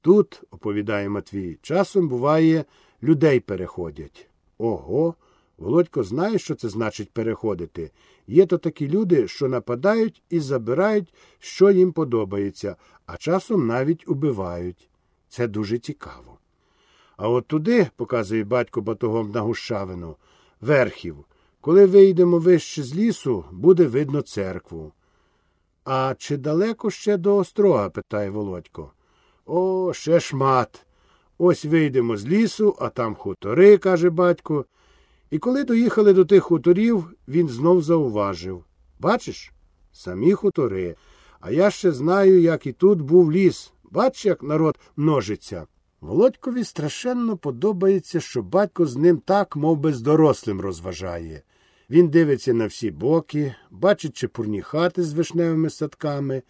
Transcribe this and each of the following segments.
Тут, оповідає Матвій, часом буває, людей переходять. Ого. Володько знає, що це значить переходити. Є то такі люди, що нападають і забирають, що їм подобається, а часом навіть убивають. Це дуже цікаво. А от туди, показує батько батогом на гущавину, верхів. Коли вийдемо вище з лісу, буде видно церкву. А чи далеко ще до острога? питає Володько. О, ще шмат. Ось вийдемо з лісу, а там хутори, каже батько. І коли доїхали до тих хуторів, він знов зауважив Бачиш, самі хутори. А я ще знаю, як і тут був ліс. Бач, як народ множиться. Володькові страшенно подобається, що батько з ним так, мов би, з дорослим розважає. Він дивиться на всі боки, бачить чепурні хати з вишневими садками.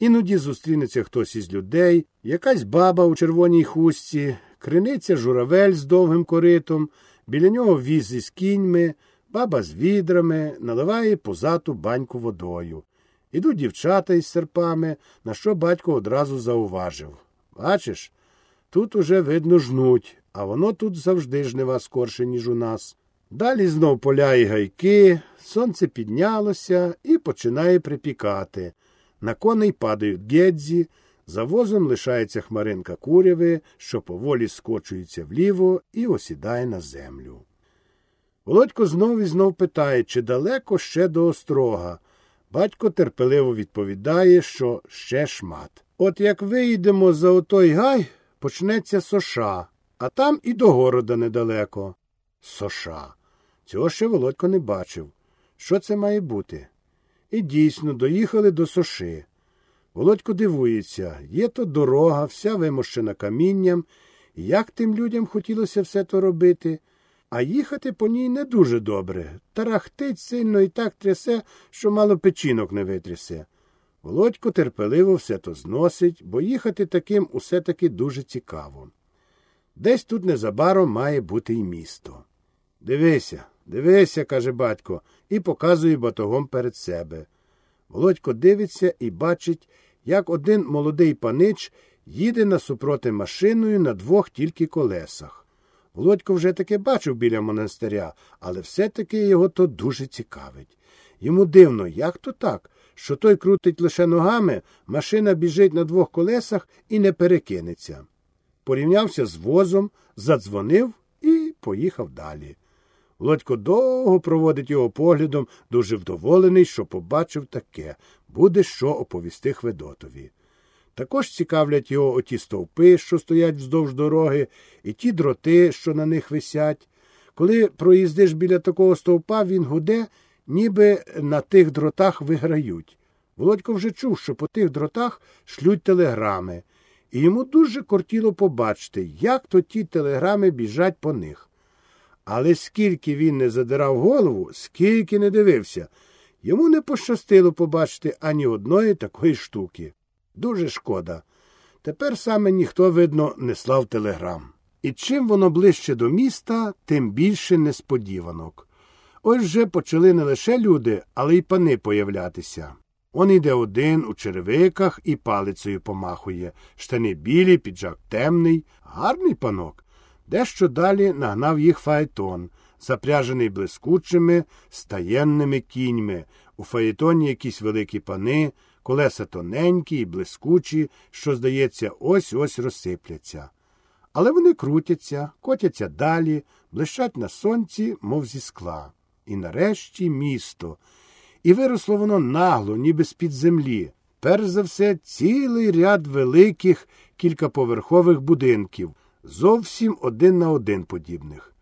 Іноді зустрінеться хтось із людей, якась баба у червоній хустці, криниця журавель з довгим коритом, біля нього віз із кіньми, баба з відрами, наливає позату баньку водою. Ідуть дівчата із серпами, на що батько одразу зауважив. Бачиш, тут уже, видно, жнуть, а воно тут завжди жнива скорше, ніж у нас. Далі знов поля і гайки, сонце піднялося і починає припікати. На коней падають гедзі, за возом лишається хмаринка куряви, що поволі скочується вліво і осідає на землю. Володько знов і знов питає, чи далеко ще до острога. Батько терпеливо відповідає, що ще шмат. От як вийдемо за отой гай, почнеться соша, а там і до города недалеко. Соша. Цього ще Володько не бачив. Що це має бути? І дійсно доїхали до соши. Володько дивується, є то дорога, вся вимощена камінням, як тим людям хотілося все то робити, а їхати по ній не дуже добре. Тарахтить сильно і так трясе, що мало печінок не витрясе. Володько терпеливо все то зносить, бо їхати таким усе таки дуже цікаво. Десь тут незабаром має бути й місто. Дивися, дивися, каже батько, і показує батогом перед себе. Володько дивиться і бачить, як один молодий панич їде насупроти машиною на двох тільки колесах. Володько вже таки бачив біля монастиря, але все-таки його то дуже цікавить. Йому дивно, як то так, що той крутить лише ногами, машина біжить на двох колесах і не перекинеться. Порівнявся з возом, задзвонив і поїхав далі. Володько довго проводить його поглядом, дуже вдоволений, що побачив таке буде що оповісти Хведотові. Також цікавлять його оті стовпи, що стоять вздовж дороги, і ті дроти, що на них висять. Коли проїздиш біля такого стовпа, він гуде, ніби на тих дротах виграють. Володько вже чув, що по тих дротах шлють телеграми, і йому дуже кортіло побачити, як то ті телеграми біжать по них. Але скільки він не задирав голову, скільки не дивився, йому не пощастило побачити ані одної такої штуки. Дуже шкода. Тепер саме ніхто, видно, не слав телеграм. І чим воно ближче до міста, тим більше несподіванок. Ось вже почали не лише люди, але й пани появлятися. Он іде один у черевиках і палицею помахує. Штани білі, піджак темний, гарний панок. Дещо далі нагнав їх фаетон, запряжений блискучими стаєнними кіньми. У фаетоні якісь великі пани, колеса тоненькі і блискучі, що, здається, ось ось розсипляться. Але вони крутяться, котяться далі, блищать на сонці, мов зі скла. І нарешті місто. І виросло воно нагло, ніби з під землі. Перш за все, цілий ряд великих кількаповерхових будинків, зовсім один на один подібних.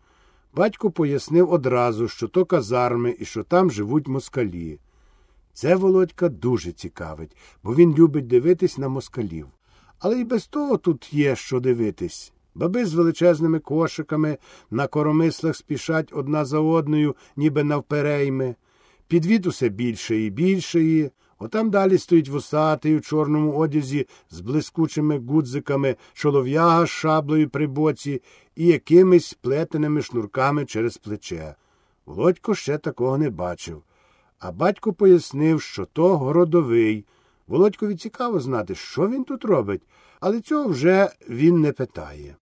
Батько пояснив одразу, що то казарми і що там живуть москалі. Це Володька дуже цікавить, бо він любить дивитись на москалів. Але й без того тут є що дивитись. Баби з величезними кошиками на коромислах спішать одна за одною, ніби навперейми. Підвід усе більше і більшої. Отам далі стоїть вусатий у чорному одязі з блискучими гудзиками, чолов'яга з шаблею при боці і якимись плетеними шнурками через плече. Володько ще такого не бачив. А батько пояснив, що то городовий. Володькові цікаво знати, що він тут робить, але цього вже він не питає.